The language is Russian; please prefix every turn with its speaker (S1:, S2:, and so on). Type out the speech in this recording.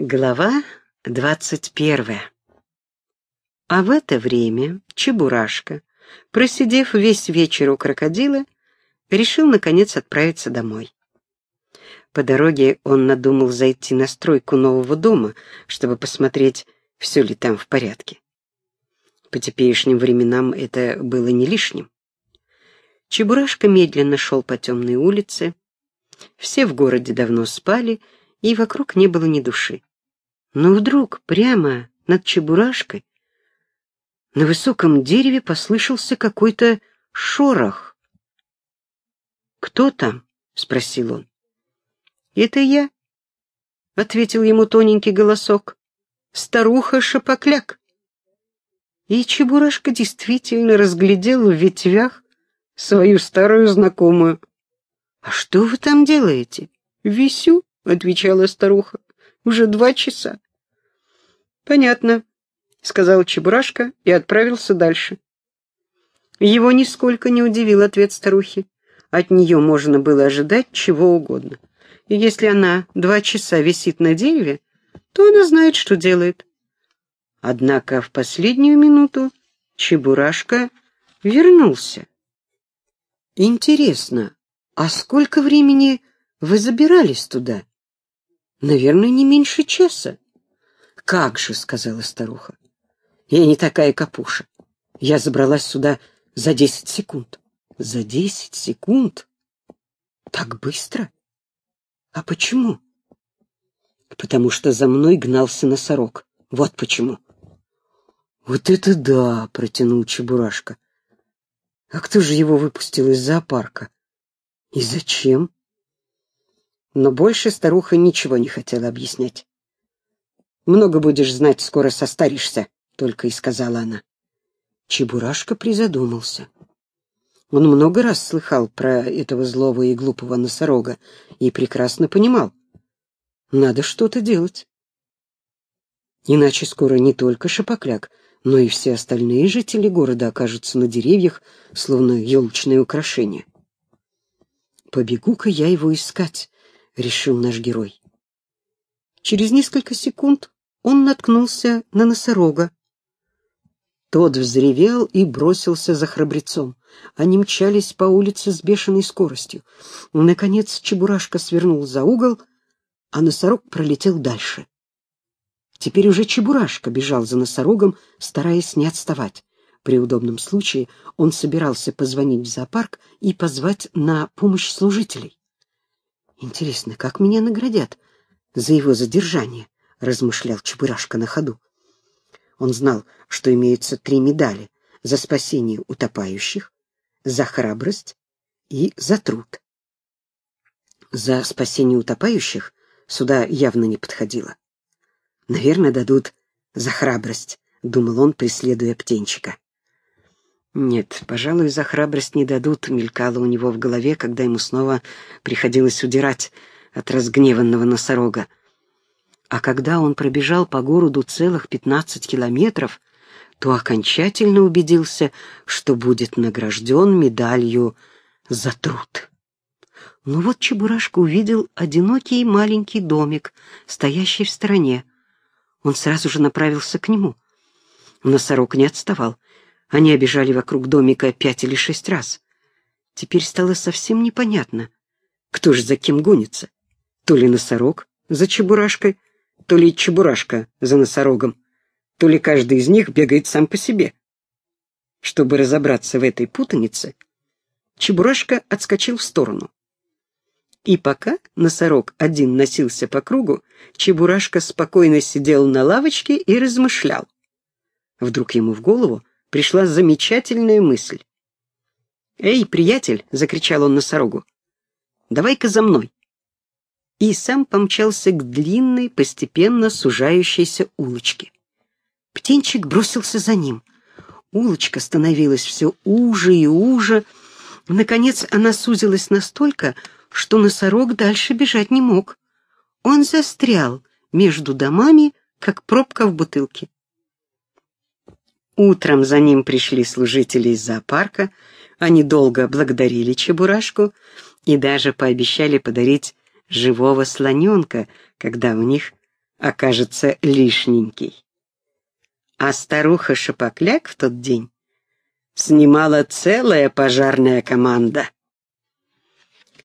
S1: Глава двадцать первая. А в это время Чебурашка, просидев весь вечер у крокодила, решил, наконец, отправиться домой. По дороге он надумал зайти на стройку нового дома, чтобы посмотреть, все ли там в порядке. По теперешним временам это было не лишним. Чебурашка медленно шел по темной улице. Все в городе давно спали, и вокруг не было ни души. Но вдруг прямо над Чебурашкой на высоком дереве послышался какой-то шорох. «Кто там?» — спросил он. «Это я», — ответил ему тоненький голосок. «Старуха Шапокляк». И Чебурашка действительно разглядел в ветвях свою старую знакомую. «А что вы там делаете?» «Висю», — отвечала старуха. Уже два часа. Понятно, сказал Чебурашка и отправился дальше. Его нисколько не удивил ответ старухи. От нее можно было ожидать чего угодно. И если она два часа висит на дереве, то она знает, что делает. Однако в последнюю минуту Чебурашка вернулся. «Интересно, а сколько времени вы забирались туда?» Наверное, не меньше часа. Как же, сказала старуха. Я не такая капуша. Я забралась сюда за десять секунд. За десять секунд? Так быстро? А почему? Потому что за мной гнался носорог. Вот почему. Вот это да, протянул Чебурашка. А кто же его выпустил из зоопарка? И зачем? но больше старуха ничего не хотела объяснять. «Много будешь знать, скоро состаришься», — только и сказала она. Чебурашка призадумался. Он много раз слыхал про этого злого и глупого носорога и прекрасно понимал. Надо что-то делать. Иначе скоро не только Шапокляк, но и все остальные жители города окажутся на деревьях, словно елочные украшения. Побегу-ка я его искать, решил наш герой. Через несколько секунд он наткнулся на носорога. Тот взревел и бросился за храбрецом. Они мчались по улице с бешеной скоростью. Наконец Чебурашка свернул за угол, а носорог пролетел дальше. Теперь уже Чебурашка бежал за носорогом, стараясь не отставать. При удобном случае он собирался позвонить в зоопарк и позвать на помощь служителей. Интересно, как меня наградят за его задержание, размышлял Чебурашка на ходу. Он знал, что имеются три медали за спасение утопающих, за храбрость и за труд. За спасение утопающих сюда явно не подходило. Наверное, дадут за храбрость, думал он, преследуя птенчика. Нет, пожалуй, за храбрость не дадут, мелькало у него в голове, когда ему снова приходилось удирать от разгневанного носорога. А когда он пробежал по городу целых пятнадцать километров, то окончательно убедился, что будет награжден медалью за труд. Но вот Чебурашка увидел одинокий маленький домик, стоящий в стороне. Он сразу же направился к нему. Носорог не отставал. Они обежали вокруг домика пять или шесть раз. Теперь стало совсем непонятно, кто же за кем гонится. То ли носорог за чебурашкой, то ли чебурашка за носорогом, то ли каждый из них бегает сам по себе. Чтобы разобраться в этой путанице, чебурашка отскочил в сторону. И пока носорог один носился по кругу, чебурашка спокойно сидел на лавочке и размышлял. Вдруг ему в голову пришла замечательная мысль. «Эй, приятель!» — закричал он носорогу. «Давай-ка за мной!» И сам помчался к длинной, постепенно сужающейся улочке. Птенчик бросился за ним. Улочка становилась все уже и уже. Наконец она сузилась настолько, что носорог дальше бежать не мог. Он застрял между домами, как пробка в бутылке. Утром за ним пришли служители из зоопарка, они долго благодарили Чебурашку и даже пообещали подарить живого слоненка, когда у них окажется лишненький. А старуха Шапокляк в тот день снимала целая пожарная команда.